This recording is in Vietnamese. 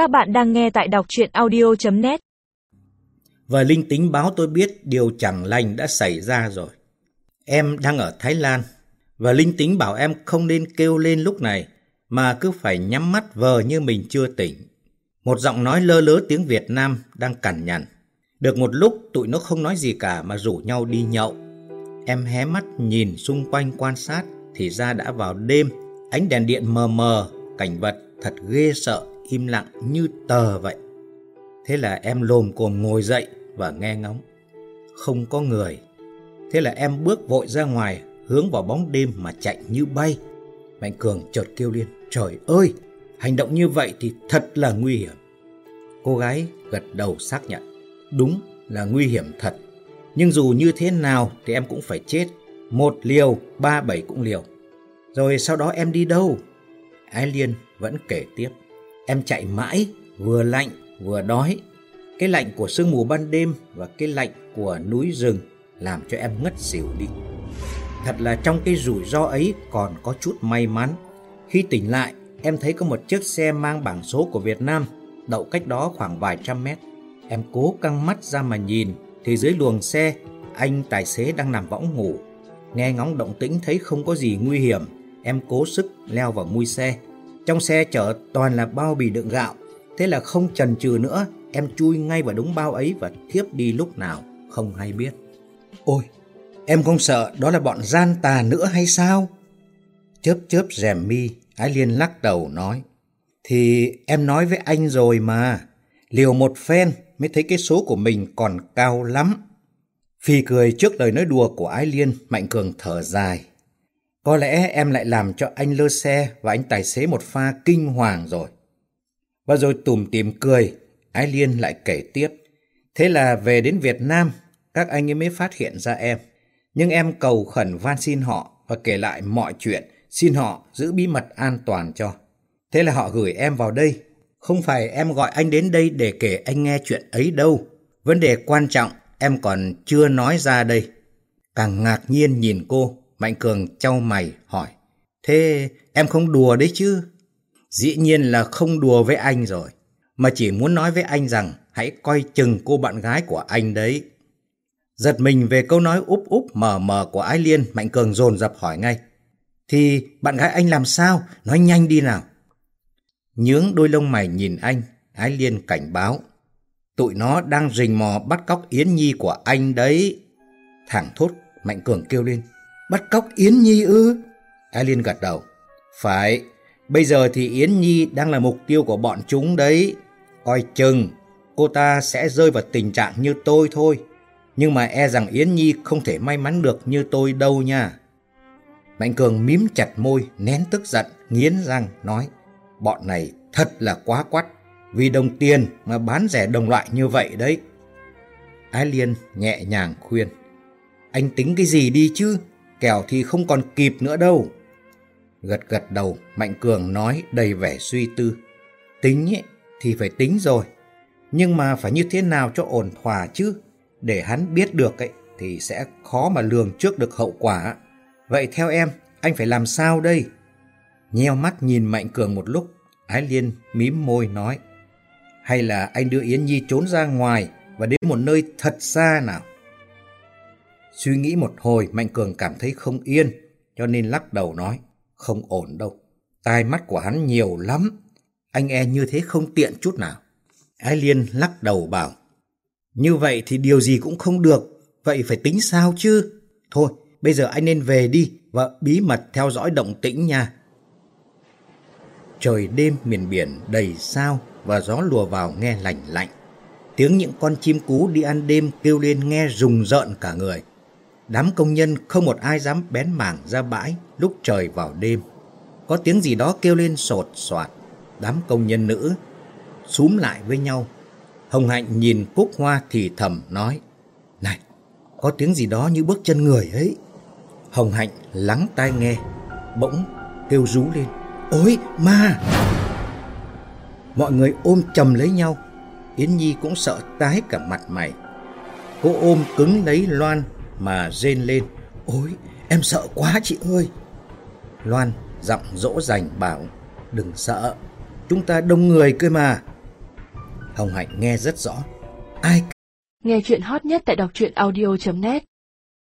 Các bạn đang nghe tại đọc chuyện audio.net Và linh tính báo tôi biết điều chẳng lành đã xảy ra rồi. Em đang ở Thái Lan và linh tính bảo em không nên kêu lên lúc này mà cứ phải nhắm mắt vờ như mình chưa tỉnh. Một giọng nói lơ lớ tiếng Việt Nam đang cằn nhằn. Được một lúc tụi nó không nói gì cả mà rủ nhau đi nhậu. Em hé mắt nhìn xung quanh quan sát thì ra đã vào đêm, ánh đèn điện mờ mờ, cảnh vật thật ghê sợ, im lặng như tờ vậy. Thế là em lồm cồm ngồi dậy và nghe ngóng. Không có người. Thế là em bước vội ra ngoài, hướng vào bóng đêm mà chạy như bay. Mạnh Cường chợt kêu lên, trời ơi, hành động như vậy thì thật là nguy hiểm. Cô gái gật đầu xác nhận, đúng là nguy hiểm thật. Nhưng dù như thế nào thì em cũng phải chết. Một liều, ba bảy cũng liều. Rồi sau đó em đi đâu? Ái Liên vẫn kể tiếp. Em chạy mãi, vừa lạnh, vừa đói. Cái lạnh của sương mù ban đêm và cái lạnh của núi rừng làm cho em ngất xỉu đi. Thật là trong cái rủi ro ấy còn có chút may mắn. Khi tỉnh lại, em thấy có một chiếc xe mang bảng số của Việt Nam đậu cách đó khoảng vài trăm mét. Em cố căng mắt ra mà nhìn thì dưới luồng xe anh tài xế đang nằm võng ngủ. Nghe ngóng động tĩnh thấy không có gì nguy hiểm, em cố sức leo vào mui xe. Trong xe chở toàn là bao bì đựng gạo, thế là không chần chừ nữa, em chui ngay vào đúng bao ấy và thiếp đi lúc nào không hay biết. Ôi, em không sợ đó là bọn gian tà nữa hay sao? Chớp chớp rèm mi, Ái Liên lắc đầu nói. Thì em nói với anh rồi mà, liều một phen mới thấy cái số của mình còn cao lắm. Phi cười trước lời nói đùa của Ái Liên, Mạnh Cường thở dài. Có lẽ em lại làm cho anh lơ xe và anh tài xế một pha kinh hoàng rồi. Và rồi tùm tìm cười, Ái Liên lại kể tiếp. Thế là về đến Việt Nam, các anh ấy mới phát hiện ra em. Nhưng em cầu khẩn van xin họ và kể lại mọi chuyện, xin họ giữ bí mật an toàn cho. Thế là họ gửi em vào đây. Không phải em gọi anh đến đây để kể anh nghe chuyện ấy đâu. Vấn đề quan trọng em còn chưa nói ra đây. Càng ngạc nhiên nhìn cô, Mạnh Cường trao mày hỏi. Thế em không đùa đấy chứ? Dĩ nhiên là không đùa với anh rồi. Mà chỉ muốn nói với anh rằng hãy coi chừng cô bạn gái của anh đấy. Giật mình về câu nói úp úp mờ mờ của Ái Liên, Mạnh Cường dồn dập hỏi ngay. Thì bạn gái anh làm sao? Nói nhanh đi nào. Nhướng đôi lông mày nhìn anh, Ái Liên cảnh báo. Tụi nó đang rình mò bắt cóc Yến Nhi của anh đấy. Thẳng thốt, Mạnh Cường kêu lên. Bắt cóc Yến Nhi ư? Ái Liên gật đầu. Phải, bây giờ thì Yến Nhi đang là mục tiêu của bọn chúng đấy. Coi chừng, cô ta sẽ rơi vào tình trạng như tôi thôi. Nhưng mà e rằng Yến Nhi không thể may mắn được như tôi đâu nha. Mạnh Cường mím chặt môi, nén tức giận, nghiến răng, nói. Bọn này thật là quá quắt, vì đồng tiền mà bán rẻ đồng loại như vậy đấy. Ái Liên nhẹ nhàng khuyên. Anh tính cái gì đi chứ, kẻo thì không còn kịp nữa đâu. Gật gật đầu, Mạnh Cường nói đầy vẻ suy tư. Tính ấy, thì phải tính rồi, nhưng mà phải như thế nào cho ổn thỏa chứ. Để hắn biết được ấy, thì sẽ khó mà lường trước được hậu quả. Vậy theo em, anh phải làm sao đây? Nheo mắt nhìn Mạnh Cường một lúc, Ái Liên mím môi nói. Hay là anh đưa Yến Nhi trốn ra ngoài và đến một nơi thật xa nào? Suy nghĩ một hồi Mạnh Cường cảm thấy không yên, cho nên lắc đầu nói. Không ổn đâu, tai mắt của hắn nhiều lắm, anh e như thế không tiện chút nào. Ái Liên lắc đầu bảo. Như vậy thì điều gì cũng không được, vậy phải tính sao chứ? Thôi, bây giờ anh nên về đi và bí mật theo dõi động tĩnh nha. Trời đêm miền biển đầy sao và gió lùa vào nghe lạnh lạnh. Tiếng những con chim cú đi ăn đêm kêu lên nghe rùng rợn cả người. Đám công nhân không một ai dám bén mảng ra bãi lúc trời vào đêm. Có tiếng gì đó kêu lên sột soạt. Đám công nhân nữ súm lại với nhau. Hồng Hạnh nhìn Cúc Hoa thì thầm nói. Này, có tiếng gì đó như bước chân người ấy. Hồng Hạnh lắng tai nghe, bỗng kêu rú lên. Ôi, ma! Mọi người ôm chầm lấy nhau. Yến Nhi cũng sợ tái cả mặt mày. Cô ôm cứng lấy Loan mà rên lên. Ôi, em sợ quá chị ơi! Loan giọng dỗ dành bảo, đừng sợ, chúng ta đông người cơ mà. Hồng Hạnh nghe rất rõ. Ai Nghe chuyện hot nhất tại đọc truyện audio.net